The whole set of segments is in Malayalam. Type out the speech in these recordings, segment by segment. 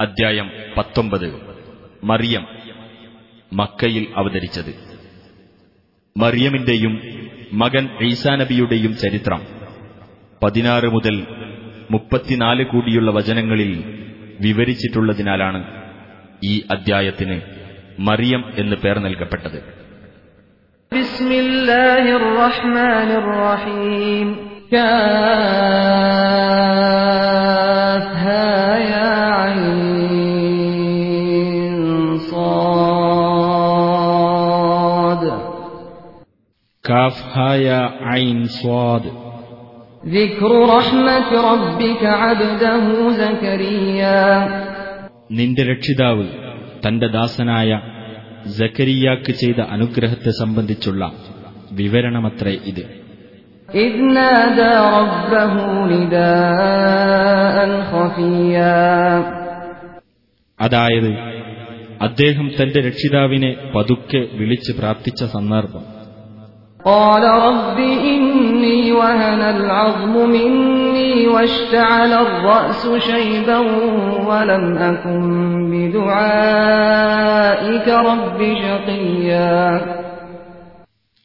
അദ്ധ്യായം പത്തൊമ്പത് മറിയം മക്കയിൽ അവതരിച്ചത് മറിയമിന്റെയും മകൻ ഈസാനബിയുടെയും ചരിത്രം പതിനാറ് മുതൽ മുപ്പത്തിനാല് കൂടിയുള്ള വചനങ്ങളിൽ വിവരിച്ചിട്ടുള്ളതിനാലാണ് ഈ അദ്ധ്യായത്തിന് മറിയം എന്ന് പേർ നൽകപ്പെട്ടത് بسم الله الرحمن الرحيم كافها يا عين കാഫ് ഹായ ഐൻ സ്വാദ് ذكر رحمة ربك عبده زكريا നിന്റെ രക്ഷിതാവ് തന്റെ ദാസനായ ജക്കരിയാക്ക് ചെയ്ത അനുഗ്രഹത്തെ സംബന്ധിച്ചുള്ള വിവരണമത്രേ ഇത് إذ نادى ربه نداء خفيا അതായത് അദ്ദേഹം തന്റെ രക്ഷിതാവിനെ പതുക്കെ വിളിച്ച് പ്രാർത്ഥിച്ച സന്ദർഭം قال رب إني وهن العظم مني واشتعل الرأس شيبا ولم أكن بدعائك رب شقيا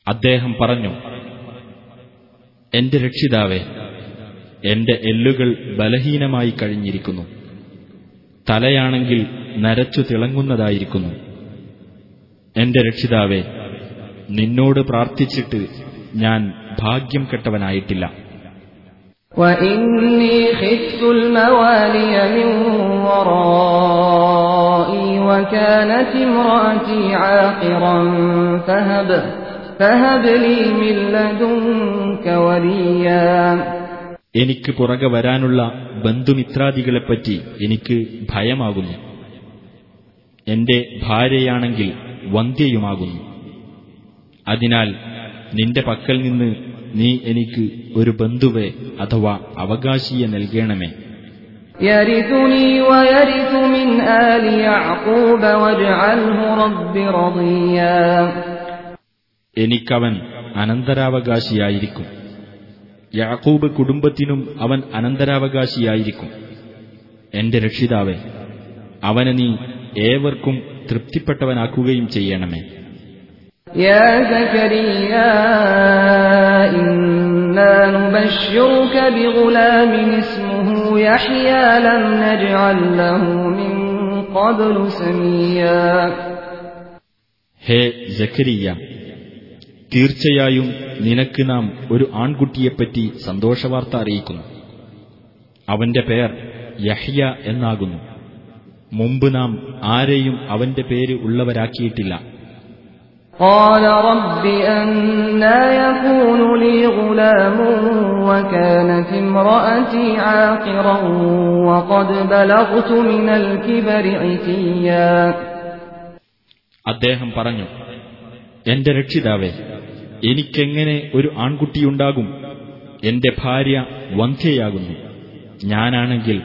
അദ്ദേഹം പറഞ്ഞു എന്റെ രക്ഷിതാവേ എന്റെ എല്ലുകൾ ബലഹീനമായി കഴിഞ്ഞിരിക്കുന്നു തലയാണെങ്കിൽ നരച്ചു തിളങ്ങുന്നതായിരിക്കുന്നു എന്റെ രക്ഷിതാവേ നിന്നോട് പ്രാർത്ഥിച്ചിട്ട് ഞാൻ ഭാഗ്യം കെട്ടവനായിട്ടില്ല. എനിക്ക് പുറകെ വരാനുള്ള ബന്ധുമിത്രാദികളെപ്പറ്റി എനിക്ക് ഭയമാകുന്നു. എന്റെ ഭാര്യയാണെങ്കിൽ വന്ധ്യയുമാകുന്നു. അതിനാൽ നിന്റെ പക്കൽ നിന്ന് നീ എനിക്ക് ഒരു ബന്ധുവെ അഥവാ അവകാശിയെ നൽകണമേ. എനിക്കവൻ അനന്തരാവകാശിയായിരിക്കും. യാക്കൂബ് കുടുംബത്തിനും അവൻ അനന്തരാവകാശിയായിരിക്കും. എന്റെ രക്ഷിതാവെ അവനെ നീ ഏവർക്കും തൃപ്തിപ്പെട്ടവനാക്കുകയും ചെയ്യണമേ. يا زكريا إنا نبشرك بغلام اسمه يحيى لم نجعل له من قبل سميا ഹേ ജക്കരിയ തീർച്ചയായും നിനക്ക് നാം ഒരു ആൺകുട്ടിയെപ്പറ്റി സന്തോഷവാർത്ത അറിയിക്കുന്നു അവന്റെ പേർ യഹ്യ എന്നാകുന്നു മുമ്പ് നാം ആരെയും അവന്റെ പേര് ഉള്ളവരാക്കിയിട്ടില്ല قال رب أنا يكون لي غلام وكانت امرأتي عاقرا وقد بلغت من الكبر عتيا അദ്ദേഹം പറഞ്ഞു എന്റെ രക്ഷിതാവേ എനിക്കെങ്ങനെ ഒരു ആൺകുട്ടിയുണ്ടാകും എന്റെ ഭാര്യ വന്ധ്യയാകുന്നു ഞാനാണെങ്കിൽ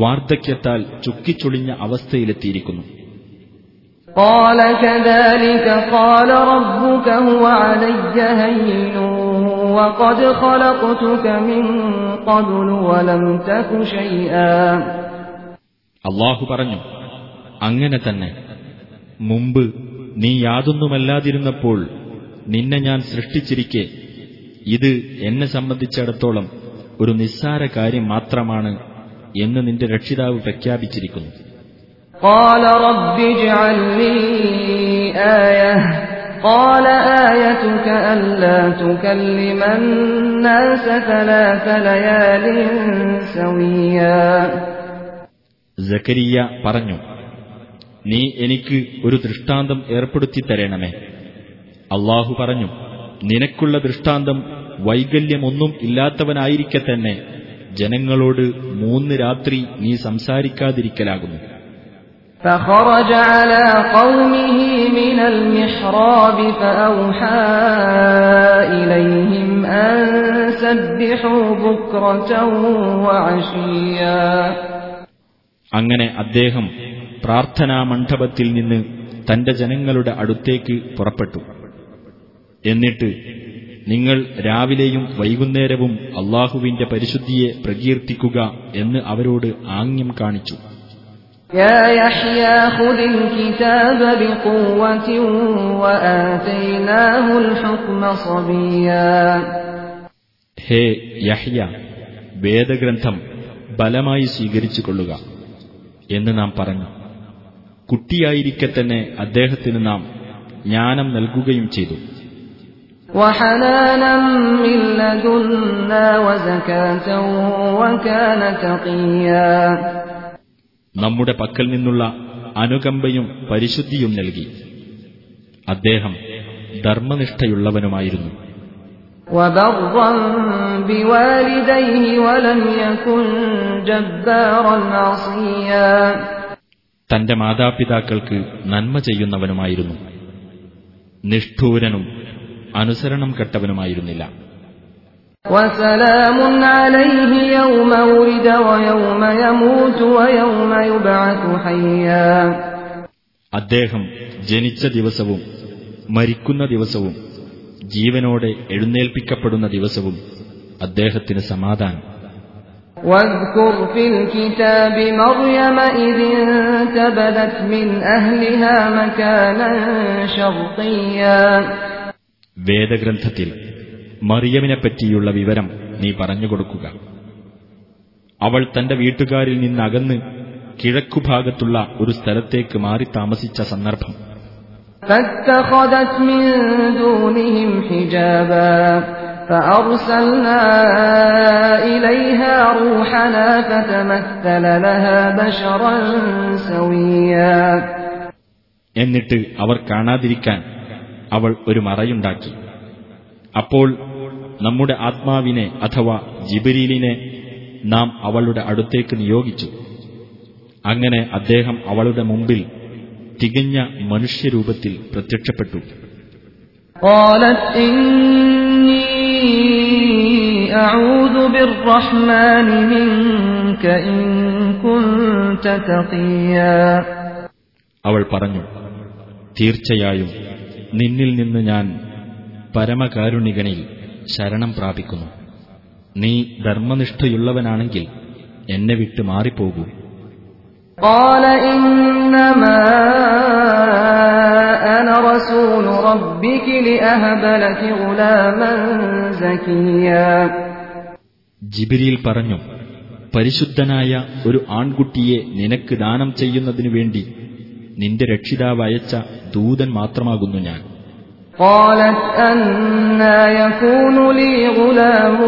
വാർദ്ധക്യത്താൽ ചുക്കിച്ചൊളിഞ്ഞ അവസ്ഥയിലെത്തിയിരിക്കുന്നു قال كذلك قال ربك هو علي هين وقد خلقتك من قبل ولم تك شيئا അള്ളാഹു പറഞ്ഞു അങ്ങനെ തന്നെ മുമ്പ് നീ യാതൊന്നുമല്ലാതിരുന്നപ്പോൾ നിന്നെ ഞാൻ സൃഷ്ടിച്ചിരിക്കെ ഇത് എന്നെ സംബന്ധിച്ചിടത്തോളം ഒരു നിസ്സാര കാര്യം മാത്രമാണ് എന്ന് നിന്റെ രക്ഷിതാവ് പ്രഖ്യാപിച്ചിരിക്കുന്നു قال رب اجعل لي آية قال آيتك ألا تكلم الناس ثلاث ليال سويا ജക്കരിയ പറഞ്ഞു നീ എനിക്ക് ഒരു ദൃഷ്ടാന്തം ഏർപ്പെടുത്തി തരണമേ അള്ളാഹു പറഞ്ഞു നിനക്കുള്ള ദൃഷ്ടാന്തം വൈകല്യമൊന്നും ഇല്ലാത്തവനായിരിക്കെ തന്നെ ജനങ്ങളോട് മൂന്ന് രാത്രി നീ സംസാരിക്കാതിരിക്കലാകുന്നു فخرج على قومه من المحراب فأوحى إليهم أن سبحوا بكرة وعشيا അങ്ങനെ അദ്ദേഹം പ്രാർത്ഥനാ മണ്ഡപത്തിൽ നിന്ന് തന്റെ ജനങ്ങളുടെ അടുത്തേക്ക് പുറപ്പെട്ടു എന്നിട്ട് നിങ്ങൾ രാവിലെയും വൈകുന്നേരവും അള്ളാഹുവിന്റെ പരിശുദ്ധിയെ പ്രകീർത്തിക്കുക എന്ന് അവരോട് ആംഗ്യം കാണിച്ചു يا يحيى خذ الكتاب بقوة وآتيناه الحكم صبيا ഹേ യഹ്യ വേദഗ്രന്ഥം ബലമായി സ്വീകരിച്ചു കൊള്ളുക എന്ന് നാം പറഞ്ഞു കുട്ടിയായിരിക്കെ തന്നെ അദ്ദേഹത്തിന് നാം ജ്ഞാനം നൽകുകയും ചെയ്തു നമ്മുടെ പക്കൽ നിന്നുള്ള അനുകമ്പയും പരിശുദ്ധിയും നൽകി. അദ്ദേഹം ധർമ്മനിഷ്ഠയുള്ളവനുമായിരുന്നു. തന്റെ മാതാപിതാക്കൾക്ക് നന്മ ചെയ്യുന്നവനുമായിരുന്നു. നിഷ്ഠൂരനും അനുസരണം കെട്ടവനുമായിരുന്നില്ല. وسلام عليه يوم ولد ويوم يموت ويوم يبعث حيا അദ്ദേഹം ജനിച്ച ദിവസവും മരിക്കുന്ന ദിവസവും ജീവനോടെ എഴുന്നേൽപ്പിക്കപ്പെടുന്ന ദിവസവും അദ്ദേഹത്തിന് സമാധാനം واذكر في الكتاب مريم إذ انتبذت من أهلها مكانا شرقيا വേദഗ്രന്ഥത്തിൽ മറിയമിനെപ്പറ്റിയുള്ള വിവരം നീ പറഞ്ഞുകൊടുക്കുക അവൾ തന്റെ വീട്ടുകാരിൽ നിന്നകന്ന് കിഴക്കുഭാഗത്തുള്ള ഒരു സ്ഥലത്തേക്ക് മാറി താമസിച്ച സന്ദർഭം فاتخذت من دونهم حجابا فأرسلنا إليها روحنا فتمثل لها بشرا سويا എന്നിട്ട് അവർ കാണാതിരിക്കാൻ അവൾ ഒരു മറയുണ്ടാക്കി അപ്പോൾ നമ്മുടെ ആത്മാവിനെ അഥവാ ജിബരീലിനെ നാം അവളുടെ അടുത്തേക്ക് നിയോഗിച്ചു. അങ്ങനെ അദ്ദേഹം അവളുടെ മുമ്പിൽ തികഞ്ഞ മനുഷ്യരൂപത്തിൽ പ്രത്യക്ഷപ്പെട്ടു. അവൾ പറഞ്ഞു തീർച്ചയായും നിന്നിൽ നിന്ന് ഞാൻ പരമകാരുണികനിൽ ശരണം പ്രാപിക്കുന്നു നീ ധർമ്മനിഷ്ഠയുള്ളവനാണെങ്കിൽ എന്നെ വിട്ട് മാറിപ്പോകൂ قال إنما أنا رسول ربك لأهب لك غلاما زكيا ജിബിരിയിൽ പറഞ്ഞു പരിശുദ്ധനായ ഒരു ആൺകുട്ടിയെ നിനക്ക് ദാനം ചെയ്യുന്നതിനു വേണ്ടി നിന്റെ രക്ഷിതാവ് അയച്ച ദൂതൻ മാത്രമാകുന്നു ഞാൻ قالت أنا يكون لي غلام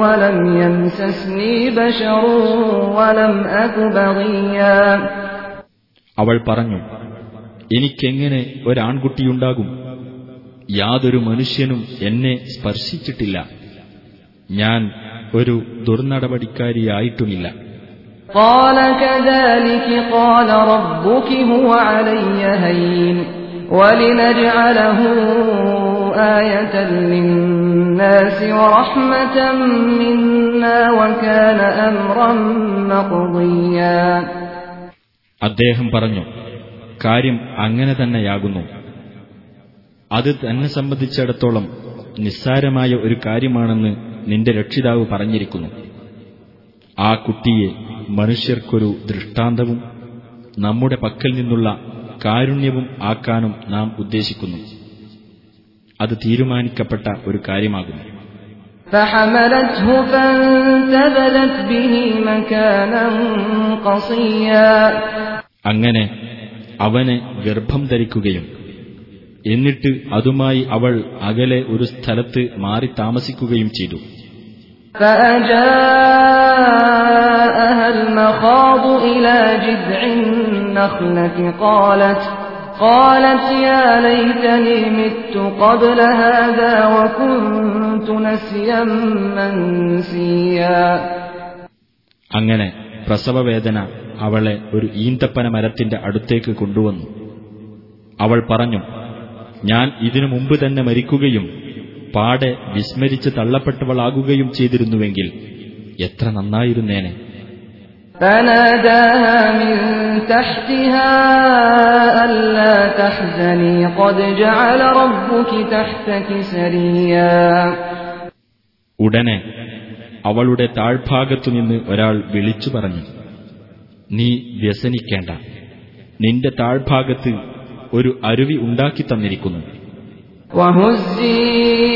ولم يمسسني بشر ولم أك بغيا അവൾ പറഞ്ഞു എനിക്കെങ്ങനെ ഒരാൺകുട്ടിയുണ്ടാകും യാതൊരു മനുഷ്യനും എന്നെ സ്പർശിച്ചിട്ടില്ല ഞാൻ ഒരു ദുർനടപടിക്കാരിയായിട്ടുമില്ല قال كذلك قال ربك هو علي هين ولنجعله آية للناس ورحمة منا وكان أمرا مقضيا അദ്ദേഹം പറഞ്ഞു കാര്യം അങ്ങനെ തന്നെയാകുന്നു അത് തന്നെ സംബന്ധിച്ചിടത്തോളം നിസ്സാരമായ ഒരു കാര്യമാണെന്ന് നിന്റെ രക്ഷിതാവ് പറഞ്ഞിരിക്കുന്നു ആ കുട്ടിയെ മനുഷ്യർക്കൊരു ദൃഷ്ടാന്തവും നമ്മുടെ പക്കൽ നിന്നുള്ള കാരുണ്യവും ആക്കാനും നാം ഉദ്ദേശിക്കുന്നു അത് തീരുമാനിക്കപ്പെട്ട ഒരു കാര്യമാകുന്നു فحملته فانتبذت به مكانا قصيا അങ്ങനെ അവനെ ഗർഭം ധരിക്കുകയും എന്നിട്ട് അതുമായി അവൾ അകലെ ഒരു സ്ഥലത്ത് മാറി താമസിക്കുകയും ചെയ്തു فأجاءها المخاض إلى جذع النخلة قالت قالت يا ليتني مت قبل هذا وكنت نسيا منسيا അങ്ങനെ പ്രസവവേദന അവളെ ഒരു ഈന്തപ്പന മരത്തിന്റെ അടുത്തേക്ക് കൊണ്ടുവന്നു അവൾ പറഞ്ഞു ഞാൻ ഇതിനു മുമ്പ് തന്നെ മരിക്കുകയും പാടെ വിസ്മരിച്ച് തള്ളപ്പെട്ടവളാകുകയും ചെയ്തിരുന്നുവെങ്കിൽ എത്ര നന്നായിരുന്നേനെ فناداها من تحتها ألا تحزني قد جعل ربك تحتك سريا ഉടനെ അവളുടെ താഴ്ഭാഗത്തുനിന്ന് ഒരാൾ വിളിച്ചു പറഞ്ഞു നീ വ്യസനിക്കേണ്ട നിന്റെ താഴ്ഭാഗത്ത് ഒരു അരുവി ഉണ്ടാക്കി തന്നിരിക്കുന്നു وهزي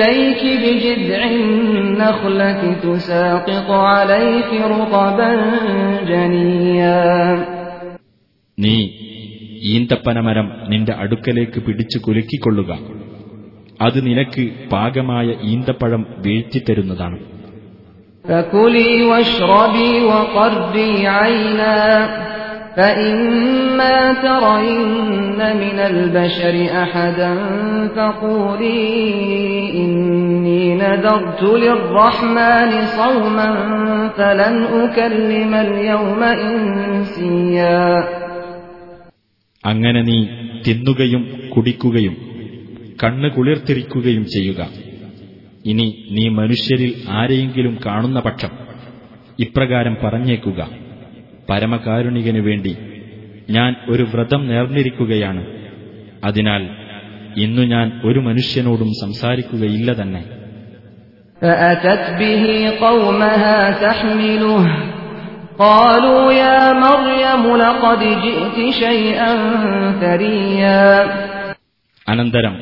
إليك بجذع النخلة تساقط عليك رطبا جنيا നീ ഈന്തപ്പനമരം നിന്റെ അടുക്കലേക്ക് പിടിച്ചു കുലുക്കിക്കൊള്ളുക അത് നിനക്ക് പാകമായ ഈന്തപ്പഴം വീഴ്ത്തിത്തരുന്നതാണ് فكلي واشربي وقري عينا فإما ترين من البشر أحدا فقولي إني نذرت للرحمن صوما فلن أكلم اليوم إنسيا അങ്ങനെ നീ തിന്നുകയും കുടിക്കുകയും കണ്ണ് കുളിർത്തിരിക്കുകയും ചെയ്യുക ഇനി നീ മനുഷ്യരിൽ ആരെയെങ്കിലും കാണുന്ന പക്ഷം ഇപ്രകാരം പറഞ്ഞേക്കുക പരമകാരുണികനു വേണ്ടി ഞാൻ ഒരു വ്രതം നേർന്നിരിക്കുകയാണ് അതിനാൽ ഇന്നു ഞാൻ ഒരു മനുഷ്യനോടും സംസാരിക്കുകയില്ല തന്നെ فأتت به قومها تحمله قالوا يا مريم لقد جئت شيئا فريا അനന്തരം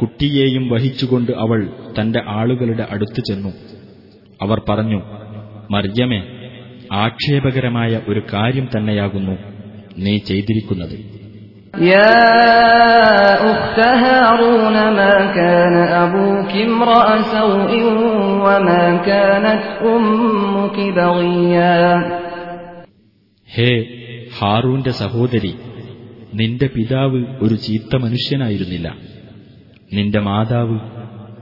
കുട്ടിയെയും വഹിച്ചുകൊണ്ട് അവൾ തന്റെ ആളുകളുടെ അടുത്ത് ചെന്നു അവർ പറഞ്ഞു മർയമേ ആക്ഷേപകരമായ ഒരു കാര്യം തന്നെയാകുന്നു നീ ചെയ്തിരിക്കുന്നത് يا أخت هارون ما كان أبوك امرأ سوء وما كانت أمك بغيا ഹേ ഹാറൂന്റെ സഹോദരി നിന്റെ പിതാവ് ഒരു ചീത്ത മനുഷ്യനായിരുന്നില്ല നിന്റെ മാതാവ്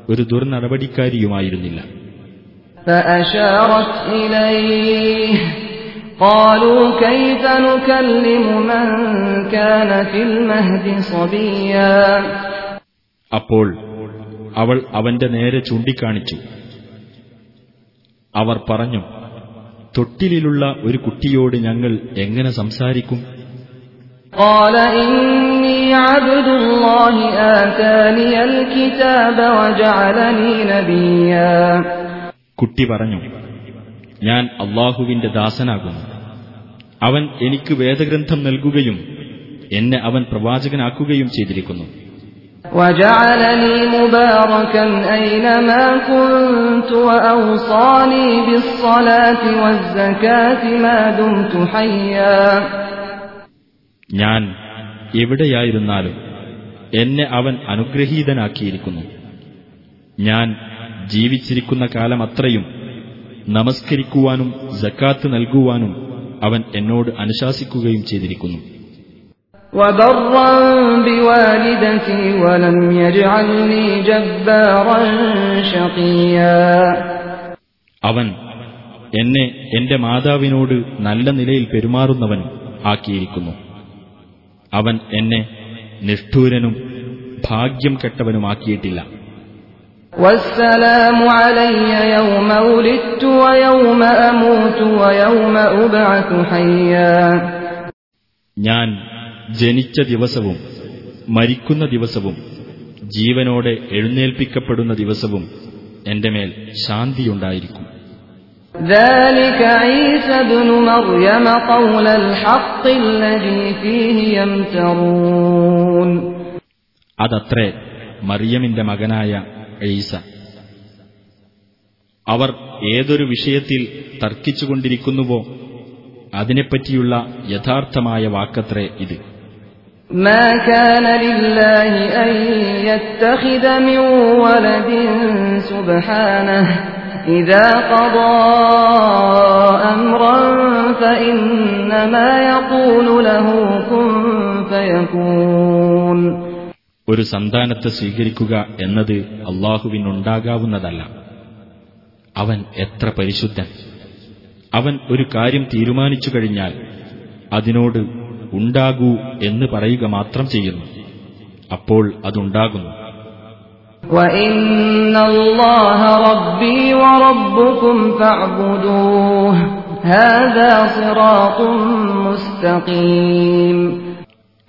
ഒരു ദുർനടപടിക്കാരിയുമായിരുന്നില്ല فأشارت إليه قالوا كيف نكلم من كان في المهد صبيا അപ്പോൾ അവൾ അവന്റെ നേരെ ചൂണ്ടിക്കാണിച്ചു അവർ പറഞ്ഞു തൊട്ടിലുള്ള ഒരു കുട്ടിയോട് ഞങ്ങൾ എങ്ങനെ സംസാരിക്കും قال إني عبد الله آتاني الكتاب وجعلني نبيا കുട്ടി പറഞ്ഞു ഞാൻ അള്ളാഹുവിന്റെ ദാസനാകുന്നു അവൻ എനിക്ക് വേദഗ്രന്ഥം നൽകുകയും എന്നെ അവൻ പ്രവാചകനാക്കുകയും ചെയ്തിരിക്കുന്നു وجعلني مباركا أينما كنت وأوصاني بالصلاة والزكاة ما دمت حيا ഞാൻ എവിടെയായിരുന്നാലും എന്നെ അവൻ അനുഗ്രഹീതനാക്കിയിരിക്കുന്നു ഞാൻ ജീവിച്ചിരിക്കുന്ന കാലമത്രയും നമസ്കരിക്കുവാനും ജക്കാത്ത് നൽകുവാനും അവൻ എന്നോട് അനുശാസിക്കുകയും ചെയ്തിരിക്കുന്നു. അവൻ എന്നെ എന്റെ മാതാവിനോട് നല്ല നിലയിൽ പെരുമാറുന്നവൻ ആക്കിയിരിക്കുന്നു. അവൻ എന്നെ നിഷ്ഠൂരനും ഭാഗ്യം കെട്ടവനുമാക്കിയിട്ടില്ല. والسلام علي يوم ولدت ويوم أموت ويوم أبعث حيا ഞാൻ ജനിച്ച ദിവസവും മരിക്കുന്ന ദിവസവും ജീവനോടെ എഴുന്നേൽപ്പിക്കപ്പെടുന്ന ദിവസവും എന്റെ മേൽ ശാന്തിയുണ്ടായിരിക്കും ذلك عيسى ابن مريم قول الحق الذي فيه يمترون അതത്രേ മറിയമിന്റെ മകനായ ഈസ അവർ ഏതൊരു വിഷയത്തിൽ തർക്കിച്ചുകൊണ്ടിരിക്കുന്നുവോ അതിനെപ്പറ്റിയുള്ള യഥാർത്ഥമായ വാക്കത്രേ ഇത് ما كان لله أن يتخذ من ولد سبحانه إذا قضى أمرا فإنما يقول له كن فيكون ഒരു സന്താനത്തെ സ്വീകരിക്കുക എന്നത് അള്ളാഹുവിനുണ്ടാകാവുന്നതല്ല. അവൻ എത്ര പരിശുദ്ധൻ. അവൻ ഒരു കാര്യം തീരുമാനിച്ചു കഴിഞ്ഞാൽ അതിനോട് ഉണ്ടാകൂ എന്ന് പറയുക മാത്രം ചെയ്യുന്നു. അപ്പോൾ അതുണ്ടാകുന്നു.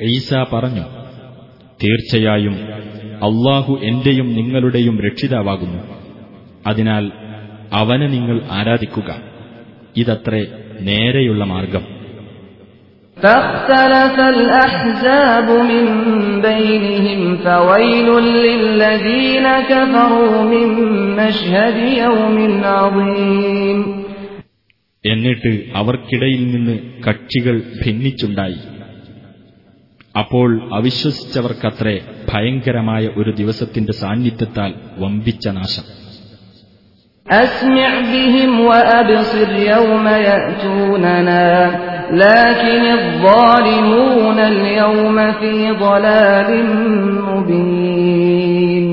ഈസ പറഞ്ഞു തീർച്ചയായും അള്ളാഹു എന്റെയും നിങ്ങളുടെയും രക്ഷിതാവാകുന്നു അതിനാൽ അവനെ നിങ്ങൾ ആരാധിക്കുക ഇതത്രേ നേരെയുള്ള മാർഗം فاختلف الأحزاب من بينهم فويل للذين كفروا من مشهد يوم عظيم എന്നിട്ട് അവർക്കിടയിൽ നിന്ന് കക്ഷികൾ ഭിന്നിച്ചുണ്ടായി അപ്പോൾ അവിശ്വസിച്ചവർക്കത്രേ ഭയങ്കരമായ ഒരു ദിവസത്തിന്റെ സാന്നിധ്യത്താൽ വമ്പിച്ച നാശം أسمع بهم وأبصر يوم يأتوننا لكن الظالمون اليوم في ضلال مبين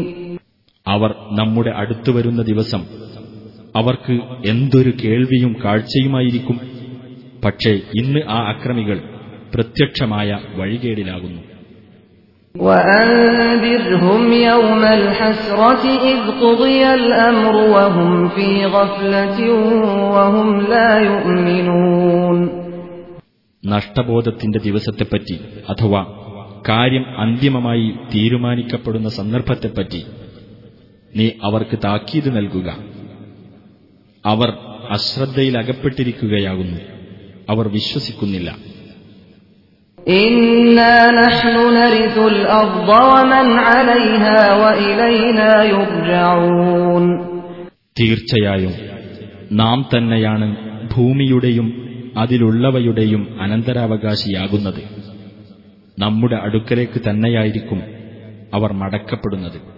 അവർ നമ്മുടെ അടുത്തു വരുന്ന ദിവസം അവർക്ക് എന്തൊരു കേൾവിയും കാഴ്ചയുമായിരിക്കും പക്ഷേ ഇന്ന് ആ അക്രമികൾ പ്രത്യക്ഷമായ വഴികേടിലാകുന്നു. നഷ്ടബോധത്തിന്റെ ദിവസത്തെപ്പറ്റി അഥവാ കാര്യം അന്തിമമായി തീരുമാനിക്കപ്പെടുന്ന സന്ദർഭത്തെപ്പറ്റി നീ അവർക്ക് താക്കീത് നൽകുക. അവർ അശ്രദ്ധയിലകപ്പെട്ടിരിക്കുകയാകുന്നു. അവർ വിശ്വസിക്കുന്നില്ല. തീർച്ചയായും നാം തന്നെയാണ് ഭൂമിയുടെയും അതിലുള്ളവയുടെയും അനന്തരാവകാശിയാകുന്നത്. നമ്മുടെ അടുക്കലേക്ക് തന്നെയായിരിക്കും അവർ മടക്കപ്പെടുന്നത്.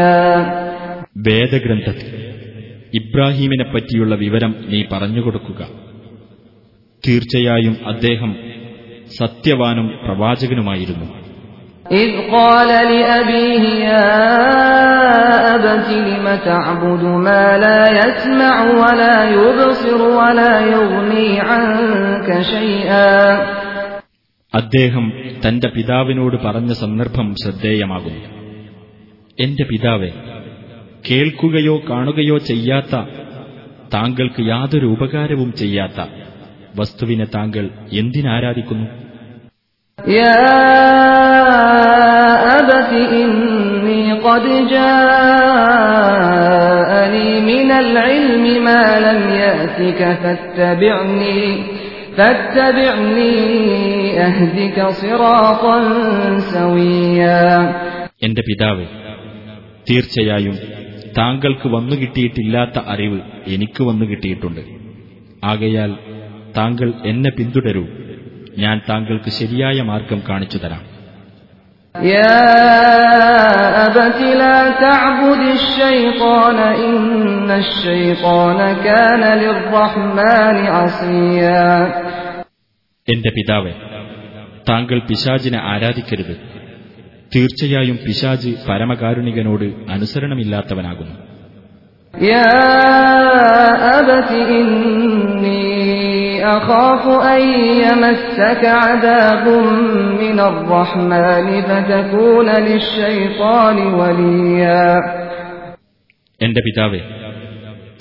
ഇബ്രാഹിം വേദഗ്രന്ഥത്തിൽ ഇബ്രാഹീമിനെ പറ്റിയുള്ള വിവരം നീ പറഞ്ഞുകൊടുക്കുക തീർച്ചയായും അദ്ദേഹം സത്യവാനും പ്രവാചകനുമായിരുന്നു إذ قال لأبيه يا أبت لم تعبد ما لا يسمع ولا يبصر ولا يغني عنك شيئا അദ്ദേഹം തന്റെ പിതാവിനോട് പറഞ്ഞ സന്ദർഭം ശ്രദ്ധേയമാകുന്നു എന്റെ പിതാവെ കേൾക്കുകയോ കാണുകയോ ചെയ്യാത്ത താങ്കൾക്ക് യാതൊരു ഉപകാരവും ചെയ്യാത്ത വസ്തുവിനെ താങ്കൾ എന്തിനാരാധിക്കുന്നു يا أبت إني قد جاءني من العلم ما لم يأتك فاتبعني فاتبعني أهدك صراطا سويا എന്റെ പിതാവെ തീർച്ചയായും താങ്കൾക്ക് വന്നു കിട്ടിയിട്ടില്ലാത്ത അറിവ് എനിക്ക് വന്നു കിട്ടിയിട്ടുണ്ട് ആകയാൽ താങ്കൾ എന്നെ പിന്തുടരൂ ഞാൻ താങ്കൾക്ക് ശരിയായ മാർഗം കാണിച്ചു തരാം يا أبت لا تعبد الشيطان إن الشيطان كان للرحمن عصيا എന്റെ പിതാവെ താങ്കൾ പിശാചിനെ ആരാധിക്കരുത് തീർച്ചയായും പിശാജ് പരമകാരുണികനോട് അനുസരണമില്ലാത്തവനാകുന്നു. എന്റെ പിതാവേ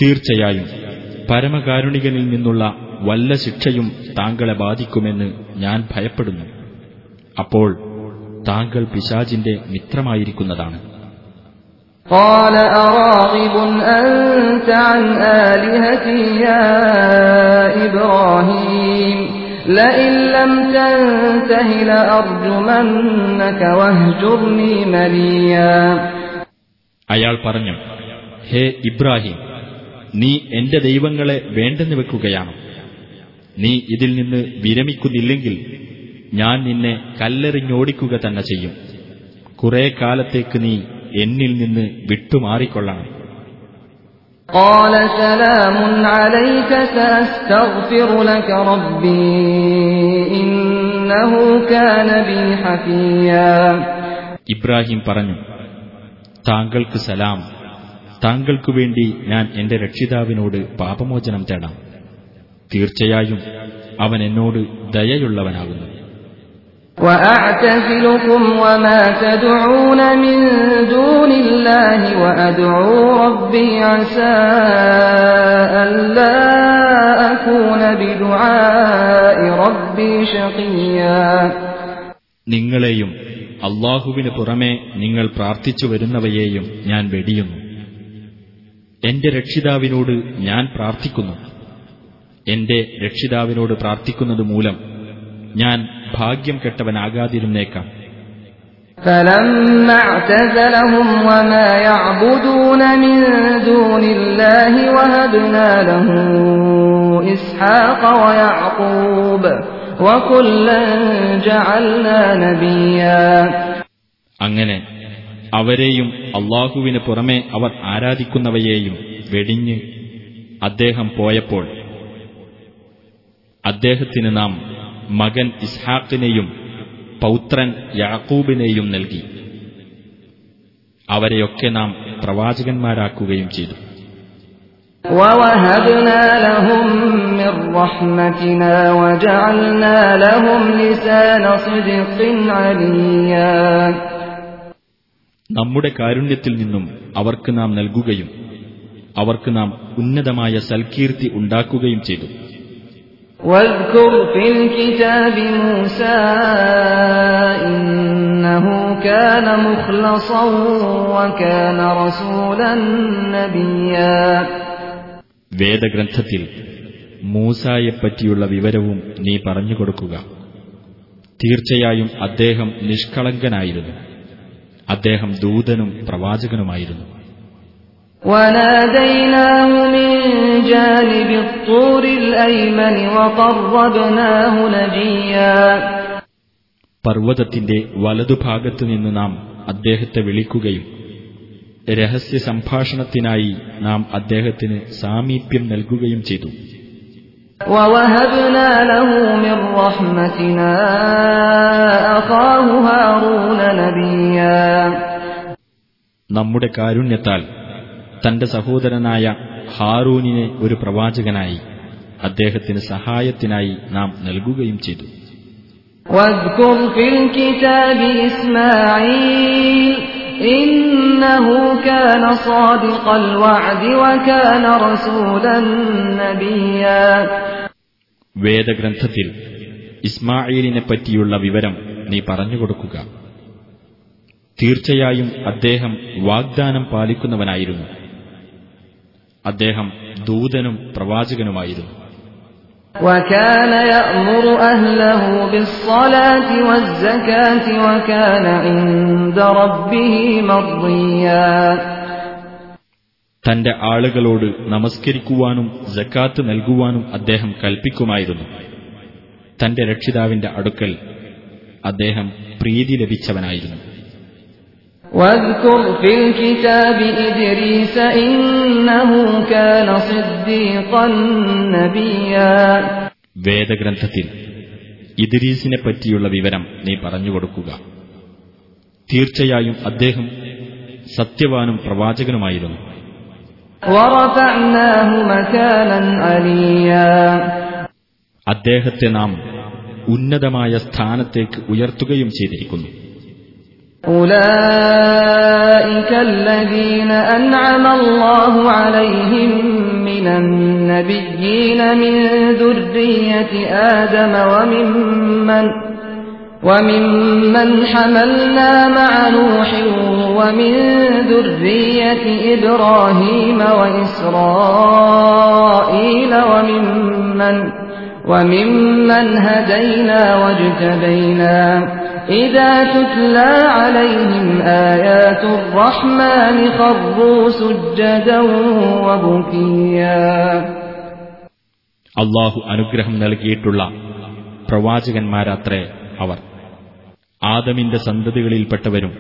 തീർച്ചയായും പരമകാരുണികനിൽ നിന്നുള്ള വല്ല ശിക്ഷയും താങ്കളെ ബാധിക്കുമെന്ന് ഞാൻ ഭയപ്പെടുന്നു. അപ്പോൾ താങ്കൾ പിശാജിന്റെ മിത്രമായിരിക്കുന്നതാണ് قال أراغب أنت عن آلهتي يا إبراهيم لئن لم تنته لأرجمنك واهجرني مليا അയാൾ പറഞ്ഞു ഹേ ഇബ്രാഹിം നീ എന്റെ ദൈവങ്ങളെ വേണ്ടെന്ന് വെക്കുകയാണോ നീ ഇതിൽ നിന്ന് വിരമിക്കുന്നില്ലെങ്കിൽ ഞാൻ നിന്നെ കല്ലെറിഞ്ഞോടിക്കുക തന്നെ ചെയ്യും കുറെ കാലത്തേക്ക് നീ എന്നിൽ നിന്ന് വിട്ടുമാറിക്കൊള്ളണം قال سلام عليك سأستغفر لك ربي إنه كان بي حفيا ഇബ്രാഹിം പറഞ്ഞു താങ്കൾക്ക് സലാം താങ്കൾക്കു വേണ്ടി ഞാൻ എന്റെ രക്ഷിതാവിനോട് പാപമോചനം തേടാം തീർച്ചയായും അവൻ എന്നോട് ദയയുള്ളവനാകുന്നു وأعتزلكم وما تدعون من دون الله وأدعو ربي عسى ألا أكون بدعاء ربي شقيا നിങ്ങളെയും അള്ളാഹുവിന് പുറമെ നിങ്ങൾ പ്രാർത്ഥിച്ചു വരുന്നവയെയും ഞാൻ വെടിയുന്നു എന്റെ രക്ഷിതാവിനോട് ഞാൻ പ്രാർത്ഥിക്കുന്നു എന്റെ രക്ഷിതാവിനോട് പ്രാർത്ഥിക്കുന്നത് മൂലം ഞാൻ ഭാഗ്യം കെട്ടവനാകാതിരുന്നേക്കാം فلما اعتزلهم وما يعبدون من دون الله وهبنا له إسحاق ويعقوب وكلا جعلنا نبيا അങ്ങനെ അവരെയും അള്ളാഹുവിന് പുറമെ അവർ ആരാധിക്കുന്നവയെയും വെടിഞ്ഞ് അദ്ദേഹം പോയപ്പോൾ അദ്ദേഹത്തിന് നാം മകൻ ഇസ്ഹാക്കിനെയും പൗത്രൻ യാക്കൂബിനെയും നൽകി അവരെയൊക്കെ നാം പ്രവാചകന്മാരാക്കുകയും ചെയ്തു ووهبنا لهم من رحمتنا وجعلنا لهم لسان صدق عليا നമ്മുടെ കാരുണ്യത്തിൽ നിന്നും അവർക്ക് നാം നൽകുകയും അവർക്ക് നാം ഉന്നതമായ സൽകീർത്തി ഉണ്ടാക്കുകയും ചെയ്തു واذكر في الكتاب موسى إنه كان مخلصا وكان رسولا نبيا വേദഗ്രന്ഥത്തിൽ മൂസായെപ്പറ്റിയുള്ള വിവരവും നീ പറഞ്ഞുകൊടുക്കുക തീർച്ചയായും അദ്ദേഹം നിഷ്കളങ്കനായിരുന്നു അദ്ദേഹം ദൂതനും പ്രവാചകനുമായിരുന്നു وناديناه من جانب الطور الأيمن وقربناه نجيا പർവ്വതത്തിന്റെ വലതുഭാഗത്തു നിന്ന് നാം അദ്ദേഹത്തെ വിളിക്കുകയും രഹസ്യ സംഭാഷണത്തിനായി നാം അദ്ദേഹത്തിന് സാമീപ്യം നൽകുകയും ചെയ്തു ووهبنا له من رحمتنا أخاه هارون نبيا നമ്മുടെ കാരുണ്യത്താൽ തന്റെ സഹോദരനായ ഹാറൂനിനെ ഒരു പ്രവാചകനായി അദ്ദേഹത്തിന് സഹായത്തിനായി നാം നൽകുകയും ചെയ്തു. വേദഗ്രന്ഥത്തിൽ ഇസ്മായിലിനെ പറ്റിയുള്ള വിവരം നീ പറഞ്ഞുകൊടുക്കുക തീർച്ചയായും അദ്ദേഹം വാഗ്ദാനം പാലിക്കുന്നവനായിരുന്നു. അദ്ദേഹം ദൂതനും പ്രവാചകനുമായിരുന്നു. തന്റെ ആളുകളോട് നമസ്കരിക്കുവാനും ജക്കാത്ത് നൽകുവാനും അദ്ദേഹം കൽപ്പിക്കുമായിരുന്നു. തന്റെ രക്ഷിതാവിന്റെ അടുക്കൽ അദ്ദേഹം പ്രീതി ലഭിച്ചവനായിരുന്നു. واذكر في الكتاب إدريس إنه كان صديقا نبيا വേദഗ്രന്ഥത്തിൽ ഇദ്രീസിനെ പറ്റിയുള്ള വിവരം നീ പറഞ്ഞുകൊടുക്കുക തീർച്ചയായും അദ്ദേഹം സത്യവാനും പ്രവാചകനുമായിരുന്നു ورفعناه مكانا عليا അദ്ദേഹത്തെ നാം ഉന്നതമായ സ്ഥാനത്തേക്ക് ഉയർത്തുകയും ചെയ്തിരിക്കുന്നു أولئك الذين أنعم الله عليهم من النبيين من ذرية آدم وممن وممن حملنا مع نوح ومن ذرية إبراهيم وإسرائيل وممن وممن هدينا واجتبينا إذا تتلى عليهم آيات الرحمن خروا سجدا وبكيا അള്ളാഹു അനുഗ്രഹം നൽകിയിട്ടുള്ള പ്രവാചകന്മാരത്രേ അവർ ആദമിന്റെ സന്തതികളിൽപ്പെട്ടവരും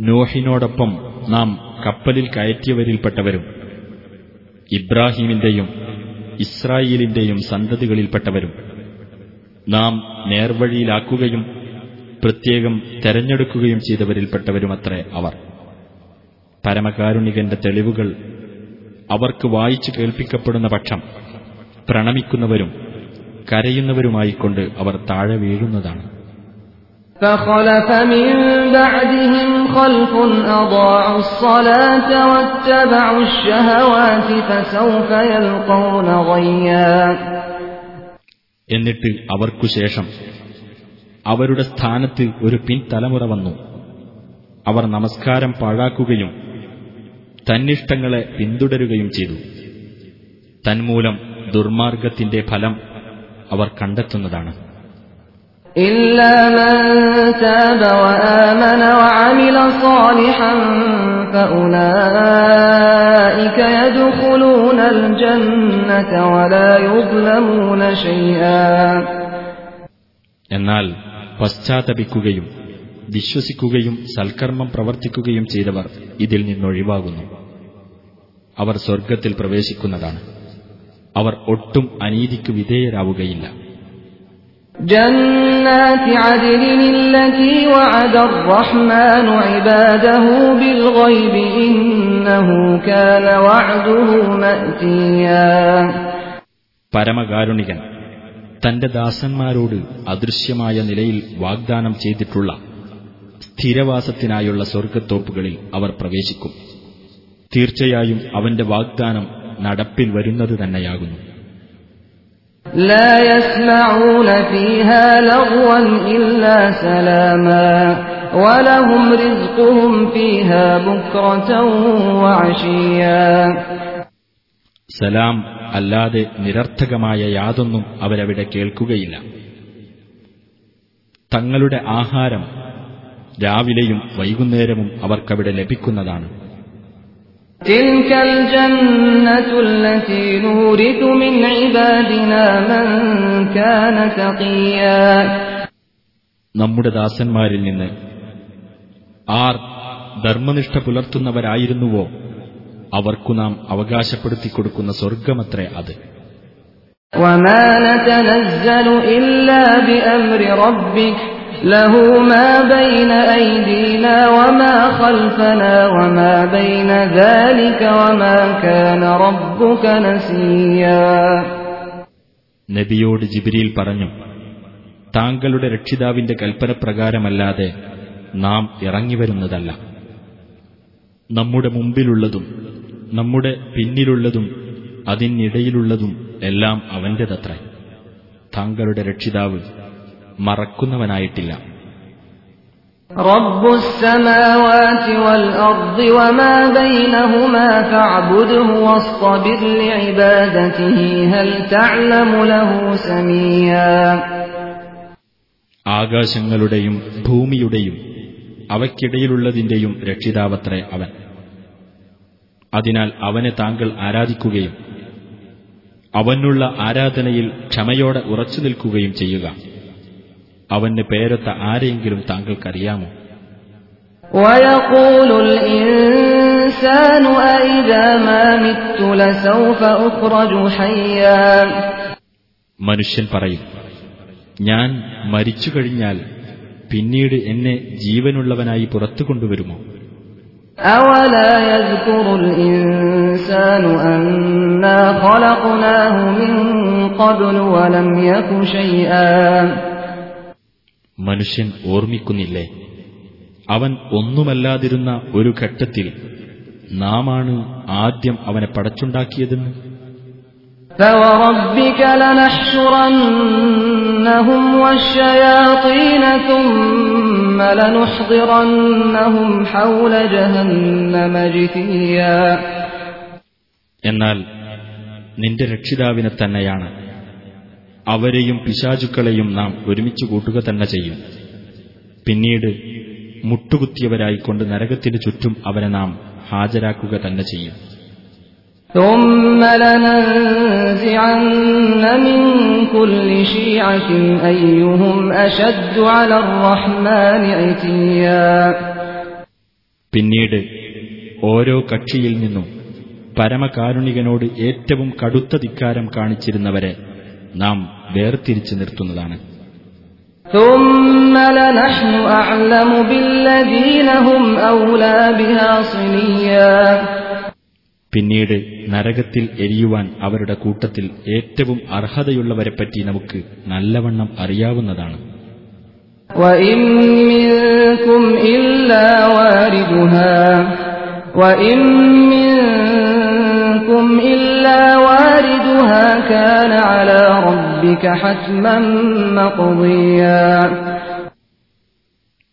നോഹിനോടൊപ്പം നാം കപ്പലിൽ കയറ്റിയവരിൽപ്പെട്ടവരും ഇബ്രാഹീമിന്റെയും ഇസ്രായേലിന്റെയും സന്തതികളിൽപ്പെട്ടവരും നാം നേർവഴിയിലാക്കുകയും പ്രത്യേകം തെരഞ്ഞെടുക്കുകയും ചെയ്തവരിൽപ്പെട്ടവരുമത്രേ അവർ പരമകാരുണികന്റെ തെളിവുകൾ അവർക്ക് വായിച്ചു കേൾപ്പിക്കപ്പെടുന്ന പക്ഷം പ്രണമിക്കുന്നവരും കരയുന്നവരുമായിക്കൊണ്ട് അവർ താഴെ വീഴുന്നതാണ് فخلف من بعدهم خلف أضاعوا الصلاة واتبعوا الشهوات فسوف يلقون غيا എന്നിട്ട് അവർക്കു ശേഷം അവരുടെ സ്ഥാനത്ത് ഒരു പിൻതലമുറ വന്നു അവർ നമസ്കാരം പാഴാക്കുകയും തന്നിഷ്ടങ്ങളെ പിന്തുടരുകയും ചെയ്തു തന്മൂലം ദുർമാർഗത്തിന്റെ ഫലം അവർ കണ്ടെത്തുന്നതാണ് إلا من تاب وآمن وعمل صالحا فأولئك يدخلون الجنة ولا يظلمون شيئا എന്നാൽ പശ്ചാത്തപിക്കുകയും വിശ്വസിക്കുകയും സൽക്കർമ്മം പ്രവർത്തിക്കുകയും ചെയ്തവർ ഇതിൽ നിന്നൊഴിവാകുന്നു അവർ സ്വർഗത്തിൽ പ്രവേശിക്കുന്നതാണ് അവർ ഒട്ടും അനീതിക്കു വിധേയരാവുകയില്ല جنات عدن التي وعد الرحمن عباده بالغيب إنه كان وعده مأتيا പരമകാരുണികൻ തന്റെ ദാസന്മാരോട് അദൃശ്യമായ നിലയിൽ വാഗ്ദാനം ചെയ്തിട്ടുള്ള സ്ഥിരവാസത്തിനായുള്ള സ്വർഗത്തോപ്പുകളിൽ അവർ പ്രവേശിക്കും തീർച്ചയായും അവന്റെ വാഗ്ദാനം നടപ്പിൽ വരുന്നത് തന്നെയാകുന്നു لا يسمعون فيها لغوا إلا سلاما ولهم رزقهم فيها بكرة وعشيا സലാം അല്ലാതെ നിരർത്ഥകമായ യാതൊന്നും അവരവിടെ കേൾക്കുകയില്ല തങ്ങളുടെ ആഹാരം രാവിലെയും വൈകുന്നേരവും അവർക്കവിടെ ലഭിക്കുന്നതാണ് تلك الجنة التي نورث من عبادنا من كان تقيا നമ്മുടെ ദാസന്മാരിൽ നിന്ന് ആർ ധർമ്മനിഷ്ഠ പുലർത്തുന്നവരായിരുന്നുവോ അവർക്കു നാം അവകാശപ്പെടുത്തി കൊടുക്കുന്ന സ്വർഗമത്രേ അത് وما نتنزل إلا بأمر ربك له ما بين أيدينا وما خلفنا وما بين ذلك وما كان ربك نسيا നബിയോട് ജിബിരിയിൽ പറഞ്ഞു താങ്കളുടെ രക്ഷിതാവിന്റെ കൽപ്പനപ്രകാരമല്ലാതെ നാം ഇറങ്ങിവരുന്നതല്ല നമ്മുടെ മുമ്പിലുള്ളതും നമ്മുടെ പിന്നിലുള്ളതും അതിനിടയിലുള്ളതും എല്ലാം അവന്റേതത്രേ താങ്കളുടെ രക്ഷിതാവ് മറക്കുന്നവനായിട്ടില്ല رب السماوات والأرض وما بينهما فاعبده واصطبر لعبادته هل تعلم له سميا ആകാശങ്ങളുടെയും ഭൂമിയുടെയും അവയ്ക്കിടയിലുള്ളതിന്റെയും രക്ഷിതാവത്രേ അവൻ അതിനാൽ അവനെ താങ്കൾ ആരാധിക്കുകയും അവനുള്ള ആരാധനയിൽ ക്ഷമയോടെ ഉറച്ചു നിൽക്കുകയും ചെയ്യുക അവന്റെ പേരൊത്ത ആരെയെങ്കിലും താങ്കൾക്കറിയാമോ? മനുഷ്യൻ പറയും ഞാൻ മരിച്ചു കഴിഞ്ഞാൽ പിന്നീട് എന്നെ ജീവനുള്ളവനായി പുറത്തു കൊണ്ടുവരുമോ? അവലയൽക്കുറുൽ മനുഷ്യൻ ഓർമ്മിക്കുന്നില്ലേ അവൻ ഒന്നുമല്ലാതിരുന്ന ഒരു ഘട്ടത്തിൽ നാമാണ് ആദ്യം അവനെ പടച്ചുണ്ടാക്കിയതെന്ന് فوربك لنحشرنهم والشياطين ثم لنحضرنهم حول جهنم جثيا എന്നാൽ നിന്റെ രക്ഷിതാവിനെ തന്നെയാണ് അവരെയും പിശാചുക്കളെയും നാം ഒരുമിച്ച് കൂട്ടുക തന്നെ ചെയ്യും പിന്നീട് മുട്ടുകുത്തിയവരായിക്കൊണ്ട് നരകത്തിനു ചുറ്റും അവരെ നാം ഹാജരാക്കുക തന്നെ ചെയ്യും ثم لننزعن من كل شيعة أيهم أشد على الرحمن عتيا പിന്നീട് ഓരോ കക്ഷിയിൽ നിന്നും പരമകാരുണികനോട് ഏറ്റവും കടുത്ത ധിക്കാരം കാണിച്ചിരുന്നവരെ നാം വേർതിരിച്ചു നിർത്തുന്നതാണ് ثم لنحن أعلم بالذين هم أولى بها صليا പിന്നീട് നരകത്തിൽ എരിയുവാൻ അവരുടെ കൂട്ടത്തിൽ ഏറ്റവും അർഹതയുള്ളവരെപ്പറ്റി നമുക്ക് നല്ലവണ്ണം അറിയാവുന്നതാണ് وإن منكم إلا واردها وإن منكم إلا واردها كان على ربك حتما مقضيا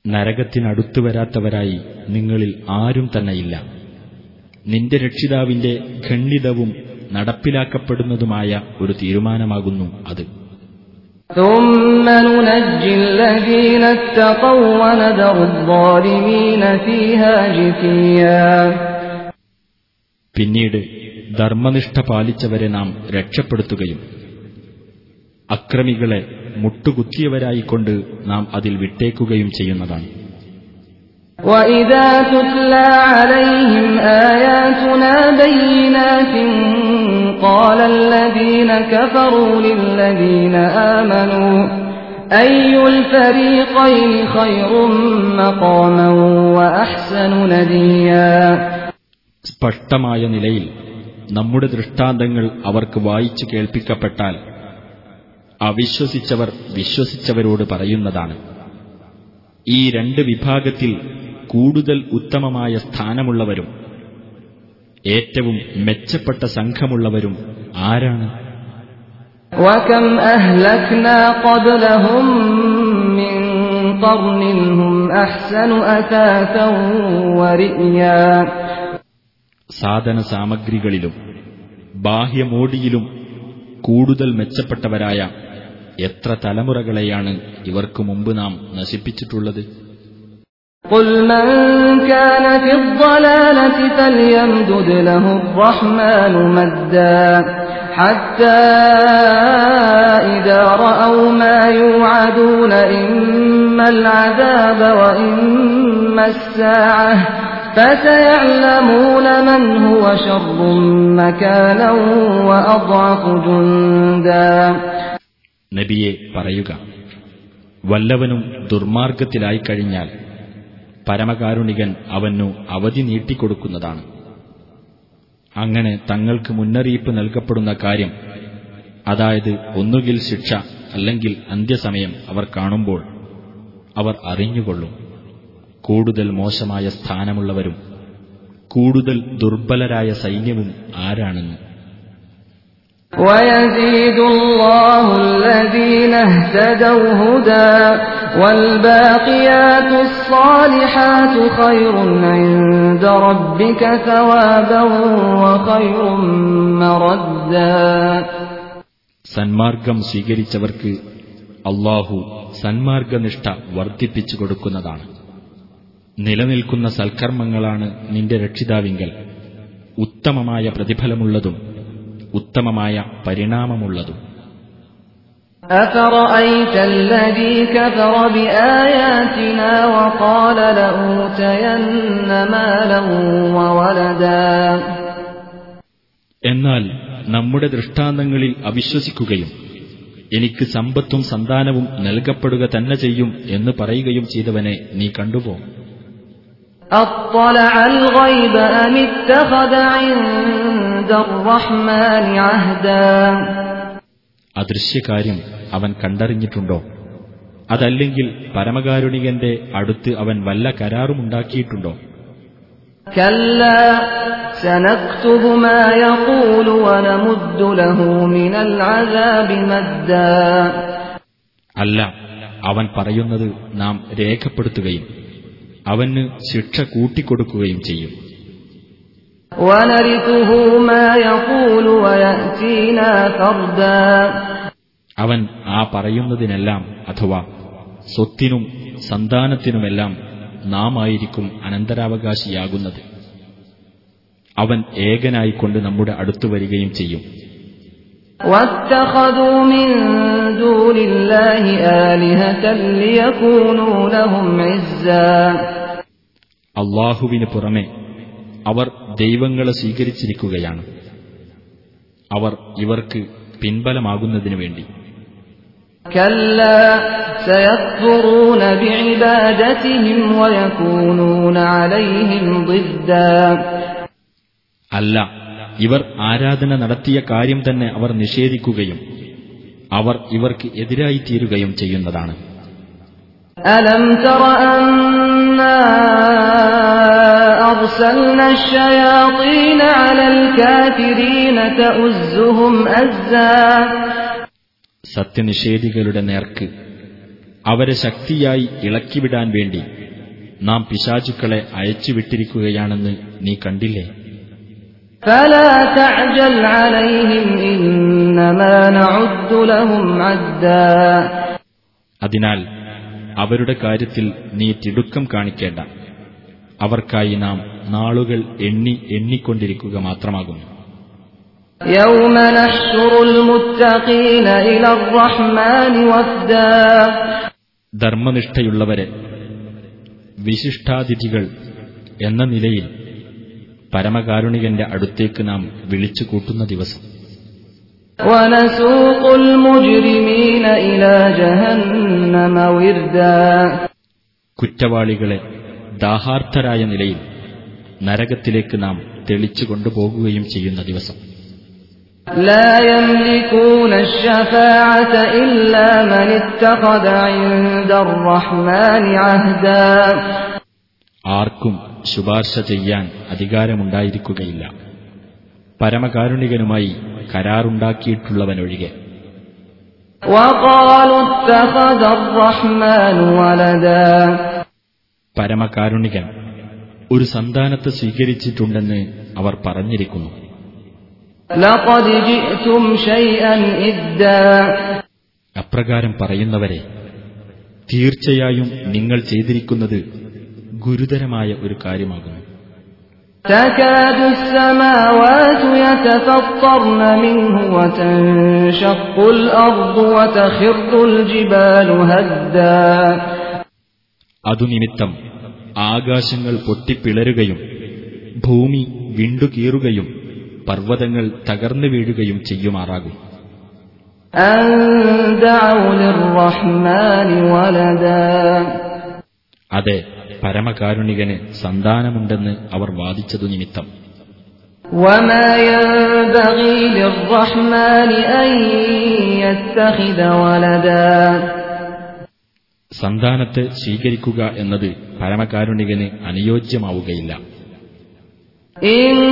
നരകത്തിനടുത്തു വരാത്തവരായി നിങ്ങളിൽ ആരും തന്നെയില്ല നിന്റെ രക്ഷിതാവിന്റെ ഖണ്ഡിതവും നടപ്പിലാക്കപ്പെടുന്നതുമായ ഒരു തീരുമാനമാകുന്നു അത് ثم ننجي الذين اتقوا ونذر الظالمين فيها جثيا പിന്നീട് ധർമ്മനിഷ്ഠ പാലിച്ചവരെ നാം രക്ഷപ്പെടുത്തുകയും അക്രമികളെ മുട്ടുകുത്തിയവരായിക്കൊണ്ട് നാം അതിൽ വിട്ടേക്കുകയും ചെയ്യുന്നതാണ് وإذا تتلى عليهم آياتنا بينات قال الذين كفروا للذين آمنوا أي الفريقين خير مقاما وأحسن نديا സ്പഷ്ടമായ നിലയിൽ നമ്മുടെ ദൃഷ്ടാന്തങ്ങൾ അവർക്ക് വായിച്ചു കേൾപ്പിക്കപ്പെട്ടാൽ അവിശ്വസിച്ചവർ വിശ്വസിച്ചവരോട് പറയുന്നതാണ് ഈ രണ്ട് വിഭാഗത്തിൽ കൂടുതൽ ഉത്തമമായ സ്ഥാനമുള്ളവരും ഏറ്റവും മെച്ചപ്പെട്ട സംഘമുള്ളവരും ആരാണ് وكم أهلكنا قبلهم من قرن هم أحسن أثاثا ورئيا സാധന സാമഗ്രികളിലും ബാഹ്യമോടിയിലും കൂടുതൽ മെച്ചപ്പെട്ടവരായ എത്ര തലമുറകളെയാണ് ഇവർക്കു മുമ്പ് നാം നശിപ്പിച്ചിട്ടുള്ളത് قل من كان في الضلالة فليمدد له الرحمن مدا حتى إذا رأوا ما يوعدون إما العذاب وإما الساعة فسيعلمون من هو شر مكانا وأضعف جندا നബിയെ പറയുക വല്ലവനും ദുർമാർഗത്തിലായി കഴിഞ്ഞാൽ പരമകാരുണികൻ അവനു അവധി നീട്ടിക്കൊടുക്കുന്നതാണ് അങ്ങനെ തങ്ങൾക്ക് മുന്നറിയിപ്പ് നൽകപ്പെടുന്ന കാര്യം അതായത് ഒന്നുകിൽ ശിക്ഷ അല്ലെങ്കിൽ അന്ത്യസമയം അവർ കാണുമ്പോൾ അവർ അറിഞ്ഞുകൊള്ളും കൂടുതൽ മോശമായ സ്ഥാനമുള്ളവരും കൂടുതൽ ദുർബലരായ സൈന്യവും ആരാണെന്ന് ويزيد الله الذين اهتدوا هدى والباقيات الصالحات خير عند ربك ثوابا وخير مردا സന്മാർഗം സ്വീകരിച്ചവർക്ക് അള്ളാഹു സന്മാർഗനിഷ്ഠ വർദ്ധിപ്പിച്ചു കൊടുക്കുന്നതാണ് നിലനിൽക്കുന്ന സൽക്കർമ്മങ്ങളാണ് നിന്റെ രക്ഷിതാവിങ്കൽ ഉത്തമമായ പ്രതിഫലമുള്ളതും ഉത്തമമായ പരിണാമമുള്ളതും أفرأيت الذي كفر بآياتنا وقال لأوتين مالا وولدا എന്നാൽ നമ്മുടെ ദൃഷ്ടാന്തങ്ങളിൽ അവിശ്വസിക്കുകയും എനിക്ക് സമ്പത്തും സന്താനവും നൽകപ്പെടുക തന്നെ ചെയ്യും എന്ന് പറയുകയും ചെയ്തവനെ നീ കണ്ടുപോ അദൃശ്യകാര്യം അവൻ കണ്ടറിഞ്ഞിട്ടുണ്ടോ? അതല്ലെങ്കിൽ പരമകാരുണികന്റെ അടുത്ത് അവൻ വല്ല കരാറുമുണ്ടാക്കിയിട്ടുണ്ടോ അല്ല അവൻ പറയുന്നത് നാം രേഖപ്പെടുത്തുകയും അവന് ശിക്ഷ കൂട്ടിക്കൊടുക്കുകയും ചെയ്യും. അവൻ ആ പറയുന്നതിനെല്ലാം അഥവാ സ്വത്തിനും സന്താനത്തിനുമെല്ലാം നാമായിരിക്കും അനന്തരാവകാശിയാകുന്നത്. അവൻ ഏകനായിക്കൊണ്ട് നമ്മുടെ അടുത്തു വരികയും ചെയ്യും. ദൂനില്ലാഹി ആലിഹതൻ ലഹും അള്ളാഹുവിനു പുറമെ അവർ ദൈവങ്ങളെ സ്വീകരിച്ചിരിക്കുകയാണ്. അവർ ഇവർക്ക് പിൻബലമാകുന്നതിനു വേണ്ടി. അല്ല ഇവർ ആരാധന നടത്തിയ കാര്യം തന്നെ അവർ നിഷേധിക്കുകയും അവർ ഇവർക്ക് എതിരായിത്തീരുകയും ചെയ്യുന്നതാണ്. അലം أرسلنا الشياطين على الكافرين تؤزهم أزا സത്യനിഷേധികളുടെ നേർക്ക് അവരെ ശക്തിയായി ഇളക്കിവിടാൻ വേണ്ടി നാം പിശാചുക്കളെ അയച്ചുവിട്ടിരിക്കുകയാണെന്ന് നീ കണ്ടില്ലേ فلا تعجل عليهم إنما نعد لهم عدا അതിനാൽ അവരുടെ കാര്യത്തിൽ നീ തിടുക്കം കാണിക്കേണ്ട. അവർക്കായി നാം നാളുകൾ എണ്ണി എണ്ണിക്കൊണ്ടിരിക്കുക മാത്രമാകുന്നു. ധർമ്മനിഷ്ഠയുള്ളവരെ വിശിഷ്ടാതിഥികൾ എന്ന നിലയിൽ പരമകാരുണികന്റെ അടുത്തേക്ക് നാം വിളിച്ചു കൂട്ടുന്ന ദിവസം. കുറ്റവാളികളെ ദാഹാർത്ഥരായ നിലയിൽ നരകത്തിലേക്ക് നാം തെളിച്ചു കൊണ്ടുപോകുകയും ചെയ്യുന്ന ദിവസം. ആർക്കും ശുപാർശ ചെയ്യാൻ അധികാരമുണ്ടായിരിക്കുകയില്ല. പരമകാരുണികനുമായി കരാറുണ്ടാക്കിയിട്ടുള്ളവനൊഴികെ. പരമകാരുണികൻ ഒരു സന്താനത്തെ സ്വീകരിച്ചിട്ടുണ്ടെന്ന് അവർ പറഞ്ഞിരിക്കുന്നു. അപ്രകാരം പറയുന്നവരെ തീർച്ചയായും നിങ്ങൾ ചെയ്തിരിക്കുന്നത് ഗുരുതരമായ ഒരു കാര്യമാകുന്നു. تكاد السماوات يتفطرن منه وتنشق الأرض وتخر الجبال هدا അതുനിമിത്തം ആകാശങ്ങൾ പൊട്ടിപ്പിളരുകയും ഭൂമി വിണ്ടുകീറുകയും പർവ്വതങ്ങൾ തകർന്നു വീഴുകയും ചെയ്യുമാറാകും أن دعوا للرحمن ولدا അതെ പരമകാരുണികന് സന്താനമുണ്ടെന്ന് അവർ വാദിച്ചതു നിമിത്തം. സന്താനത്തെ സ്വീകരിക്കുക എന്നത് പരമകാരുണികന് അനുയോജ്യമാവുകയില്ല. ഇൻ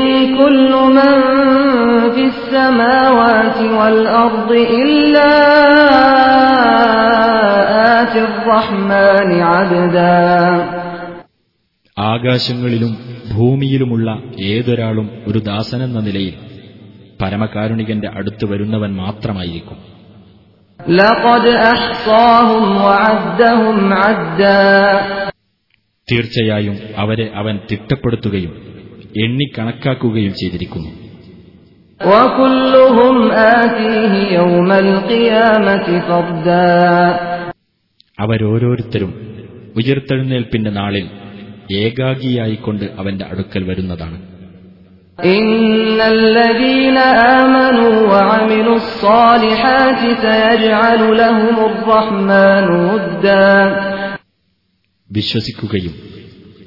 ആകാശങ്ങളിലും ഭൂമിയിലുമുള്ള ഏതൊരാളും ഒരു ദാസനെന്ന നിലയിൽ പരമകാരുണികന്റെ അടുത്തു വരുന്നവൻ മാത്രമായിരിക്കും. തീർച്ചയായും അവരെ അവൻ തിട്ടപ്പെടുത്തുകയും എണ്ണിക്കണക്കാക്കുകയും ചെയ്തിരിക്കുന്നു. അവരോരോരുത്തരും ഉയർത്തെഴുന്നേൽപ്പിന്റെ നാളിൽ ഏകാഗിയായിക്കൊണ്ട് അവന്റെ അടുക്കൽ വരുന്നതാണ്. വിശ്വസിക്കുകയും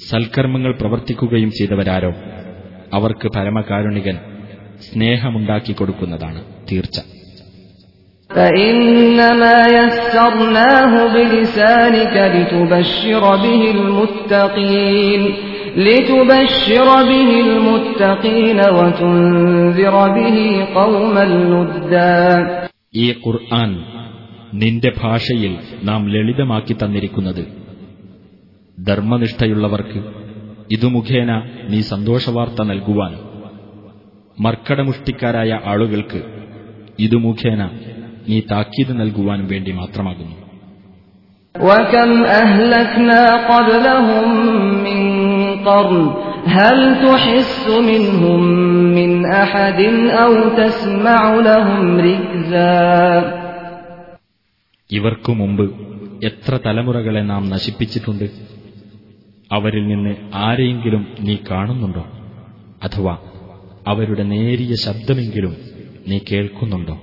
സൽക്കർമ്മങ്ങൾ പ്രവർത്തിക്കുകയും ചെയ്തവരാരോ? അവർക്ക് പരമകാരുണികൻ സ്നേഹമുണ്ടാക്കി കൊടുക്കുന്നതാണ് തീർച്ച. فإنما يسرناه بلسانك لتبشر به المتقين لتبشر به المتقين وتنذر به قوما لدا ഈ ഖുർആൻ നിന്റെ ഭാഷയിൽ നാം ലളിതമാക്കി തന്നിരിക്കുന്നത് ധർമ്മനിഷ്ഠയുള്ളവർക്ക് ഇതു മുഖേന നീ സന്തോഷവാർത്ത നൽകുവാനും മർക്കടമുഷ്ടിക്കാരായ ആളുകൾക്ക് ഇതു മുഖേന നീ താക്കീത് നൽകുവാനും വേണ്ടി മാത്രമാകുന്നു. ഇവർക്കു മുമ്പ് എത്ര തലമുറകളെ നാം നശിപ്പിച്ചിട്ടുണ്ട്? അവരിൽ നിന്ന് ആരെയെങ്കിലും നീ കാണുന്നുണ്ടോ? അഥവാ അവരുടെ നേരിയ ശബ്ദമെങ്കിലും നീ കേൾക്കുന്നുണ്ടോ?